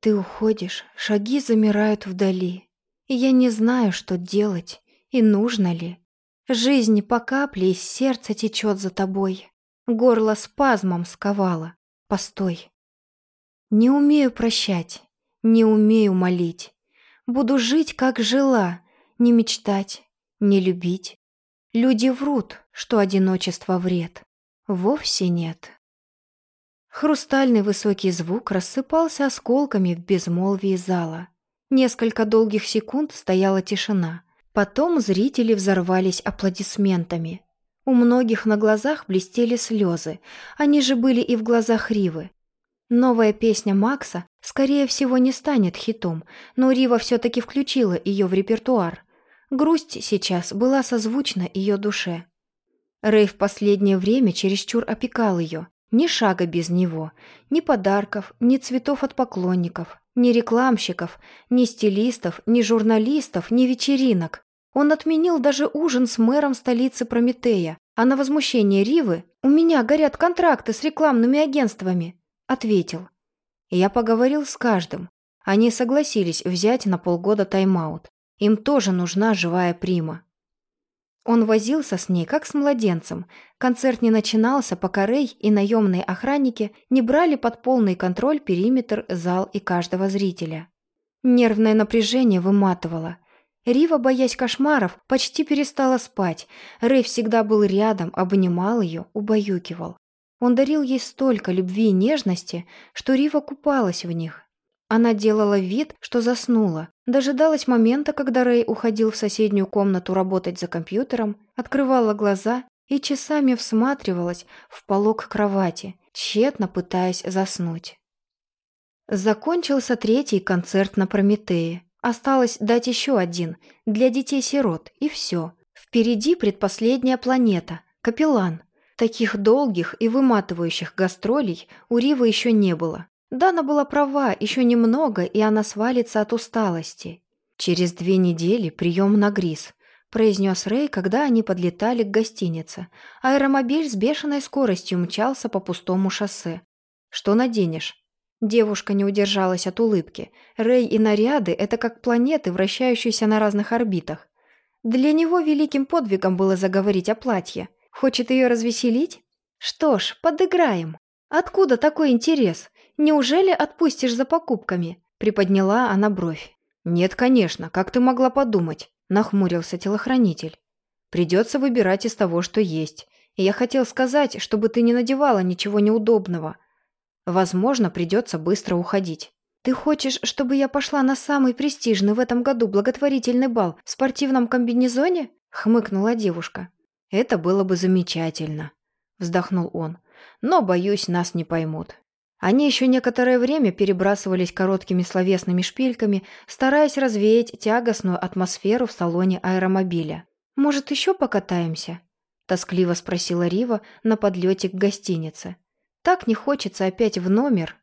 Ты уходишь, шаги замирают вдали, и я не знаю, что делать и нужно ли. Жизнь по капле из сердца течет за тобой, горло спазмом сковало. Постой. Не умею прощать, не умею молить. Буду жить, как жила, не мечтать, не любить. Люди врут, что одиночество вред. Вовсе нет. Хрустальный высокий звук рассыпался осколками в безмолвии зала. Несколько долгих секунд стояла тишина. Потом зрители взорвались аплодисментами. У многих на глазах блестели слезы, они же были и в глазах Ривы. Новая песня Макса, скорее всего, не станет хитом, но Рива все-таки включила ее в репертуар. Грусть сейчас была созвучна ее душе. Рэй в последнее время чересчур опекал ее, ни шага без него, ни подарков, ни цветов от поклонников, ни рекламщиков, ни стилистов, ни журналистов, ни вечеринок. Он отменил даже ужин с мэром столицы Прометея, а на возмущение Ривы «У меня горят контракты с рекламными агентствами», ответил. Я поговорил с каждым. Они согласились взять на полгода тайм-аут. Им тоже нужна живая прима. Он возился с ней, как с младенцем. Концерт не начинался, пока Рэй и наемные охранники не брали под полный контроль периметр, зал и каждого зрителя. Нервное напряжение выматывало. Рива, боясь кошмаров, почти перестала спать. Рэй всегда был рядом, обнимал ее, убаюкивал. Он дарил ей столько любви и нежности, что Рива купалась в них. Она делала вид, что заснула, дожидалась момента, когда Рэй уходил в соседнюю комнату работать за компьютером, открывала глаза и часами всматривалась в полог кровати, тщетно пытаясь заснуть. Закончился третий концерт на Прометее. Осталось дать еще один, для детей-сирот, и все. Впереди предпоследняя планета, Капеллан. Таких долгих и выматывающих гастролей у Ривы еще не было. Дана была права, еще немного, и она свалится от усталости. Через две недели прием на Грис, произнес Рэй, когда они подлетали к гостинице. Аэромобиль с бешеной скоростью мчался по пустому шоссе. «Что наденешь?» Девушка не удержалась от улыбки. Рэй и наряды – это как планеты, вращающиеся на разных орбитах. Для него великим подвигом было заговорить о платье. Хочет ее развеселить? Что ж, подыграем. Откуда такой интерес? «Неужели отпустишь за покупками?» – приподняла она бровь. «Нет, конечно, как ты могла подумать?» – нахмурился телохранитель. «Придется выбирать из того, что есть. И я хотел сказать, чтобы ты не надевала ничего неудобного. Возможно, придется быстро уходить». «Ты хочешь, чтобы я пошла на самый престижный в этом году благотворительный бал в спортивном комбинезоне?» – хмыкнула девушка. «Это было бы замечательно», – вздохнул он. «Но, боюсь, нас не поймут. Они еще некоторое время перебрасывались короткими словесными шпильками, стараясь развеять тягостную атмосферу в салоне аэромобиля. «Может, еще покатаемся?» – тоскливо спросила Рива на подлете к гостинице. «Так не хочется опять в номер».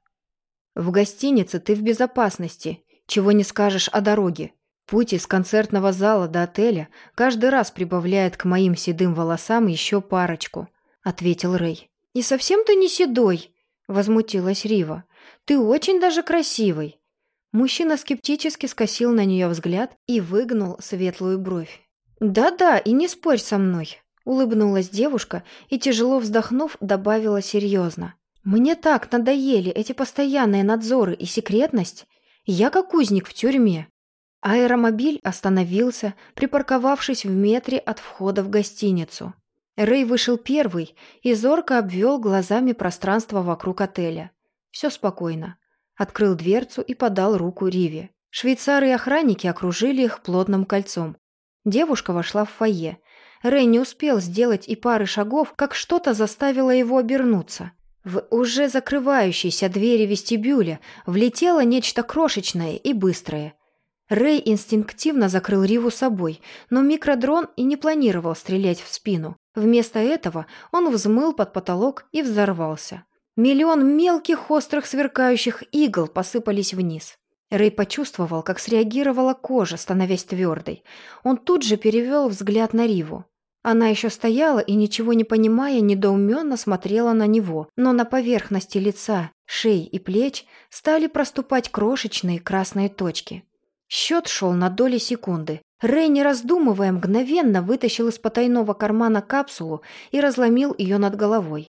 «В гостинице ты в безопасности, чего не скажешь о дороге. Путь из концертного зала до отеля каждый раз прибавляет к моим седым волосам еще парочку», – ответил Рэй. «И совсем ты не седой?» Возмутилась Рива. «Ты очень даже красивый!» Мужчина скептически скосил на нее взгляд и выгнул светлую бровь. «Да-да, и не спорь со мной!» Улыбнулась девушка и, тяжело вздохнув, добавила серьезно. «Мне так надоели эти постоянные надзоры и секретность. Я как узник в тюрьме». Аэромобиль остановился, припарковавшись в метре от входа в гостиницу. Рэй вышел первый и зорко обвел глазами пространство вокруг отеля. Все спокойно. Открыл дверцу и подал руку Риве. Швейцары и охранники окружили их плотным кольцом. Девушка вошла в фойе. Рэй не успел сделать и пары шагов, как что-то заставило его обернуться. В уже закрывающиеся двери вестибюля влетело нечто крошечное и быстрое. Рэй инстинктивно закрыл Риву собой, но микродрон и не планировал стрелять в спину. Вместо этого он взмыл под потолок и взорвался. Миллион мелких острых сверкающих игл посыпались вниз. Рэй почувствовал, как среагировала кожа, становясь твердой. Он тут же перевел взгляд на Риву. Она еще стояла и, ничего не понимая, недоуменно смотрела на него, но на поверхности лица, шеи и плеч стали проступать крошечные красные точки. Счет шел на доли секунды. Рэй, не раздумывая, мгновенно вытащил из потайного кармана капсулу и разломил ее над головой.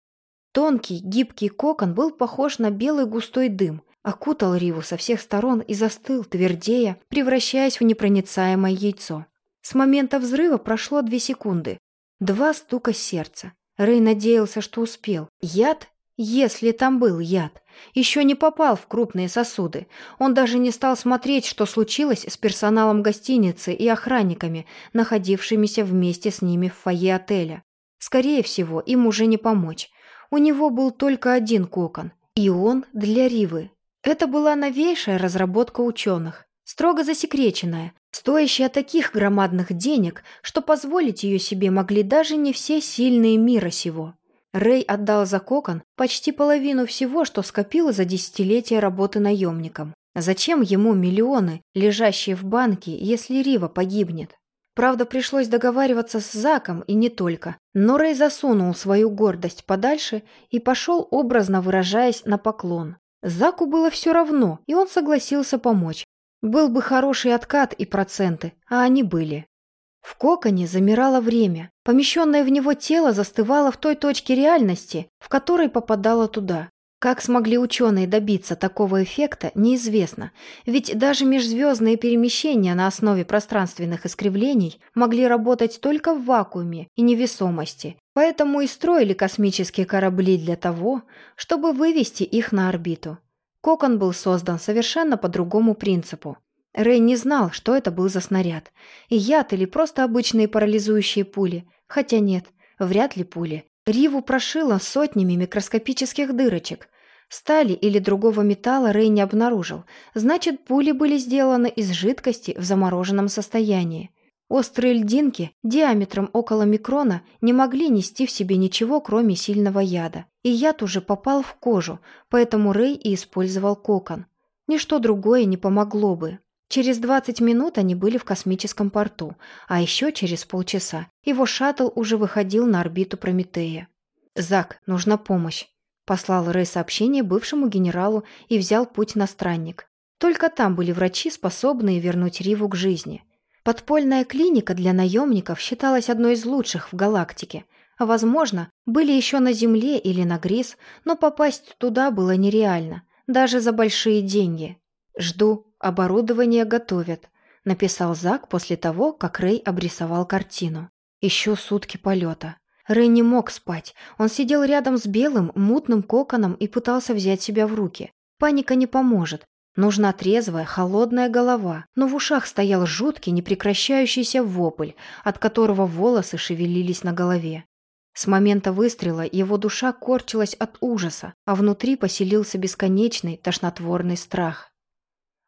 Тонкий, гибкий кокон был похож на белый густой дым, окутал Риву со всех сторон и застыл, твердея, превращаясь в непроницаемое яйцо. С момента взрыва прошло две секунды. Два стука сердца. Рэй надеялся, что успел. Яд, если там был яд, еще не попал в крупные сосуды. Он даже не стал смотреть, что случилось с персоналом гостиницы и охранниками, находившимися вместе с ними в фойе отеля. Скорее всего, им уже не помочь. У него был только один кокон, и он для Ривы. Это была новейшая разработка ученых, строго засекреченная, стоящая таких громадных денег, что позволить ее себе могли даже не все сильные мира сего. Рэй отдал за кокон почти половину всего, что скопил за десятилетия работы наемником. Зачем ему миллионы, лежащие в банке, если Рива погибнет? Правда, пришлось договариваться с Заком и не только. Но Рэй засунул свою гордость подальше и пошел, образно выражаясь, на поклон. Заку было все равно, и он согласился помочь. Был бы хороший откат и проценты, а они были. В коконе замирало время. Помещенное в него тело застывало в той точке реальности, в которой попадало туда. Как смогли ученые добиться такого эффекта, неизвестно, ведь даже межзвездные перемещения на основе пространственных искривлений могли работать только в вакууме и невесомости, поэтому и строили космические корабли для того, чтобы вывести их на орбиту. Кокон был создан совершенно по другому принципу. Рэй не знал, что это был за снаряд. И яд или просто обычные парализующие пули. Хотя нет, вряд ли пули. Риву прошило сотнями микроскопических дырочек. Стали или другого металла Рэй не обнаружил. Значит, пули были сделаны из жидкости в замороженном состоянии. Острые льдинки диаметром около микрона не могли нести в себе ничего, кроме сильного яда. И яд уже попал в кожу, поэтому Рэй и использовал кокон. Ничто другое не помогло бы. Через 20 минут они были в космическом порту, а еще через полчаса его шаттл уже выходил на орбиту Прометея. «Зак, нужна помощь», – послал Рэй сообщение бывшему генералу и взял путь на странник. Только там были врачи, способные вернуть Риву к жизни – Подпольная клиника для наемников считалась одной из лучших в галактике. Возможно, были еще на Земле или на Грис, но попасть туда было нереально, даже за большие деньги. «Жду, оборудование готовят», — написал Зак после того, как Рэй обрисовал картину. Еще сутки полета. Рэй не мог спать. Он сидел рядом с белым, мутным коконом и пытался взять себя в руки. Паника не поможет. Нужна трезвая, холодная голова, но в ушах стоял жуткий, непрекращающийся вопль, от которого волосы шевелились на голове. С момента выстрела его душа корчилась от ужаса, а внутри поселился бесконечный, тошнотворный страх.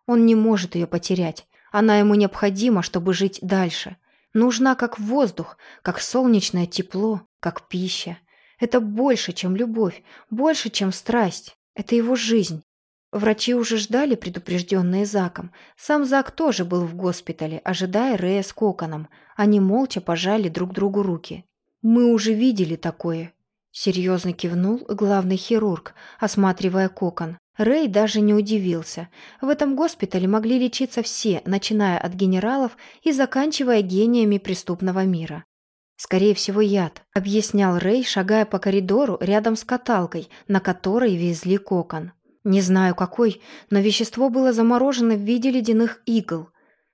Он не может ее потерять. Она ему необходима, чтобы жить дальше. Нужна как воздух, как солнечное тепло, как пища. Это больше, чем любовь, больше, чем страсть. Это его жизнь. Врачи уже ждали, предупрежденные Заком. Сам Зак тоже был в госпитале, ожидая Рэя с Коконом. Они молча пожали друг другу руки. «Мы уже видели такое», — серьезно кивнул главный хирург, осматривая Кокон. Рэй даже не удивился. В этом госпитале могли лечиться все, начиная от генералов и заканчивая гениями преступного мира. «Скорее всего, яд», — объяснял Рэй, шагая по коридору рядом с каталкой, на которой везли кокон. Не знаю какой, но вещество было заморожено в виде ледяных игл.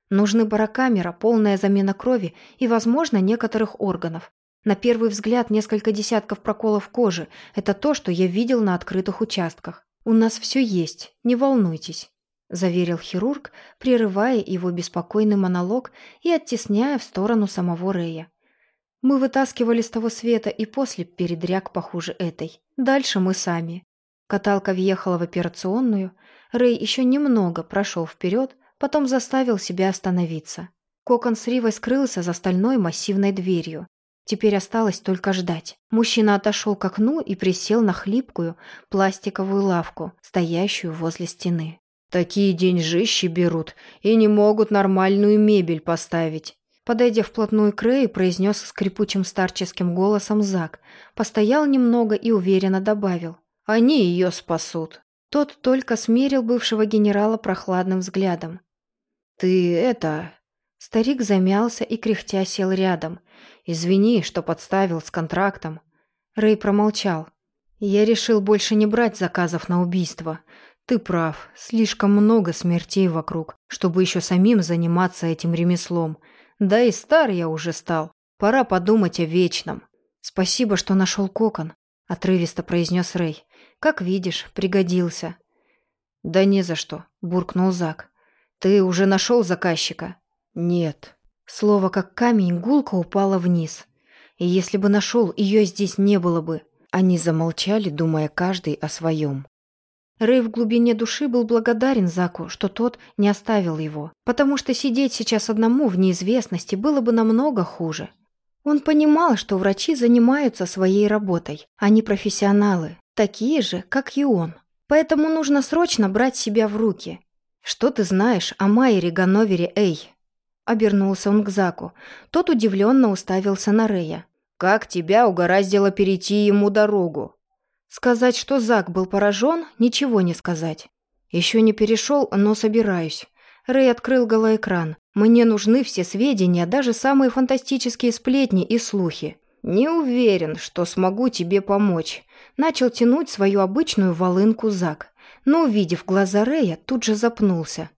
Нужны барокамера, полная замена крови и, возможно, некоторых органов. На первый взгляд несколько десятков проколов кожи – это то, что я видел на открытых участках. У нас все есть, не волнуйтесь, заверил хирург, прерывая его беспокойный монолог и оттесняя в сторону самого Рея. Мы вытаскивали с того света и после передряг похуже этой. Дальше мы сами. Каталка въехала в операционную. Рэй еще немного прошел вперед, потом заставил себя остановиться. Кокон с Ривой скрылся за стальной массивной дверью. Теперь осталось только ждать. Мужчина отошел к окну и присел на хлипкую пластиковую лавку, стоящую возле стены. «Такие деньжищи берут и не могут нормальную мебель поставить», Подойдя вплотную к Рэю, произнес скрипучим старческим голосом Зак. Постоял немного и уверенно добавил. «Они ее спасут». Тот только смерил бывшего генерала прохладным взглядом. «Ты это...» Старик замялся и кряхтя сел рядом. «Извини, что подставил с контрактом». Рэй промолчал. «Я решил больше не брать заказов на убийство. Ты прав, слишком много смертей вокруг, чтобы еще самим заниматься этим ремеслом. Да и стар я уже стал. Пора подумать о вечном. Спасибо, что нашел кокон, отрывисто произнес Рэй. Как видишь, пригодился. Да не за что, буркнул Зак. Ты уже нашел заказчика? Нет. Слово как камень гулко упало вниз. И если бы нашел, ее здесь не было бы. Они замолчали, думая каждый о своем. Рэй в глубине души был благодарен Заку, что тот не оставил его, потому что сидеть сейчас одному в неизвестности было бы намного хуже. Он понимал, что врачи занимаются своей работой, они профессионалы, такие же, как и он. Поэтому нужно срочно брать себя в руки. «Что ты знаешь о Майере Ганновере Эй?» Обернулся он к Заку. Тот удивленно уставился на Рэя. «Как тебя угораздило перейти ему дорогу?» Сказать, что Зак был поражен, ничего не сказать. Еще не перешел, но собираюсь. Рэй открыл голоэкран. Мне нужны все сведения, даже самые фантастические сплетни и слухи. Не уверен, что смогу тебе помочь. Начал тянуть свою обычную волынку Зак. Но, увидев глаза Рэя, тут же запнулся.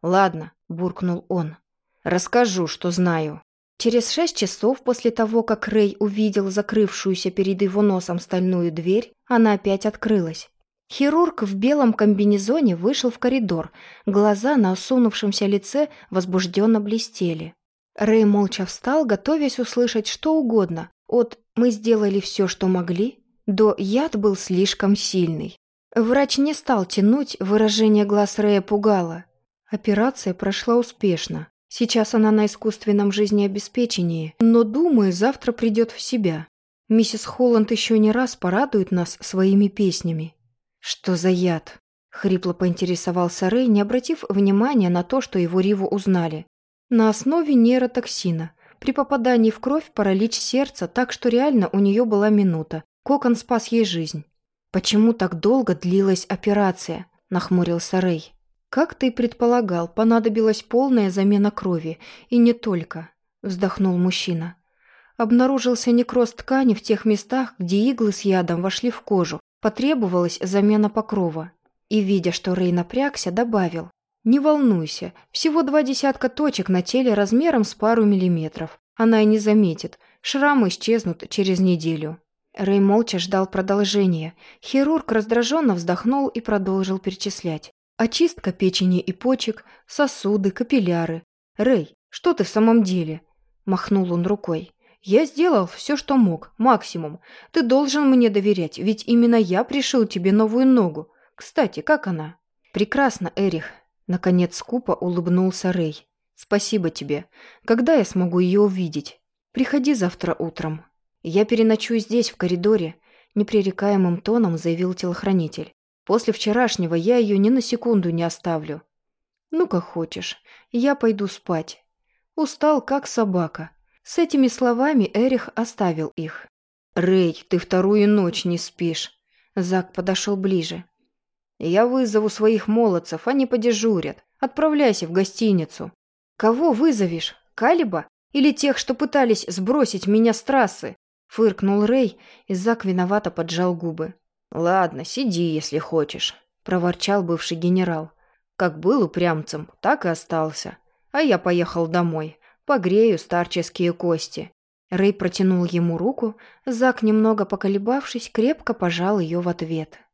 «Ладно», – буркнул он. «Расскажу, что знаю». Через шесть часов после того, как Рэй увидел закрывшуюся перед его носом стальную дверь, она опять открылась. Хирург в белом комбинезоне вышел в коридор. Глаза на осунувшемся лице возбужденно блестели. Рэй молча встал, готовясь услышать что угодно. От «мы сделали все, что могли» до «яд был слишком сильный». Врач не стал тянуть, выражение глаз Рэя пугало. Операция прошла успешно. Сейчас она на искусственном жизнеобеспечении, но, думаю, завтра придет в себя. Миссис Холланд еще не раз порадует нас своими песнями. Что за яд? Хрипло поинтересовался Рэй, не обратив внимания на то, что его Риву узнали. На основе нейротоксина. При попадании в кровь паралич сердца, так что реально у нее была минута. Кокон спас ей жизнь. «Почему так долго длилась операция?» – нахмурился Рэй. «Как ты и предполагал, понадобилась полная замена крови. И не только», – вздохнул мужчина. Обнаружился некроз ткани в тех местах, где иглы с ядом вошли в кожу. Потребовалась замена покрова. И, видя, что Рей напрягся, добавил. «Не волнуйся, всего два десятка точек на теле размером с пару миллиметров. Она и не заметит. Шрамы исчезнут через неделю». Рэй молча ждал продолжения. Хирург раздраженно вздохнул и продолжил перечислять. Очистка печени и почек, сосуды, капилляры. Рэй, что ты в самом деле? Махнул он рукой. Я сделал все, что мог, максимум. Ты должен мне доверять, ведь именно я пришил тебе новую ногу. Кстати, как она? Прекрасно, Эрих. Наконец скупо улыбнулся Рэй. Спасибо тебе. Когда я смогу ее увидеть? Приходи завтра утром. Я переночую здесь, в коридоре, непререкаемым тоном заявил телохранитель. После вчерашнего я ее ни на секунду не оставлю. Ну, как хочешь. Я пойду спать. Устал, как собака. С этими словами Эрих оставил их. «Рэй, ты вторую ночь не спишь». Зак подошел ближе. «Я вызову своих молодцев, они подежурят. Отправляйся в гостиницу». «Кого вызовешь? Калиба? Или тех, что пытались сбросить меня с трассы?» Фыркнул Рэй, и Зак виновато поджал губы. «Ладно, сиди, если хочешь», – проворчал бывший генерал. «Как был упрямцем, так и остался. А я поехал домой. Погрею старческие кости». Рэй протянул ему руку, Зак, немного поколебавшись, крепко пожал ее в ответ.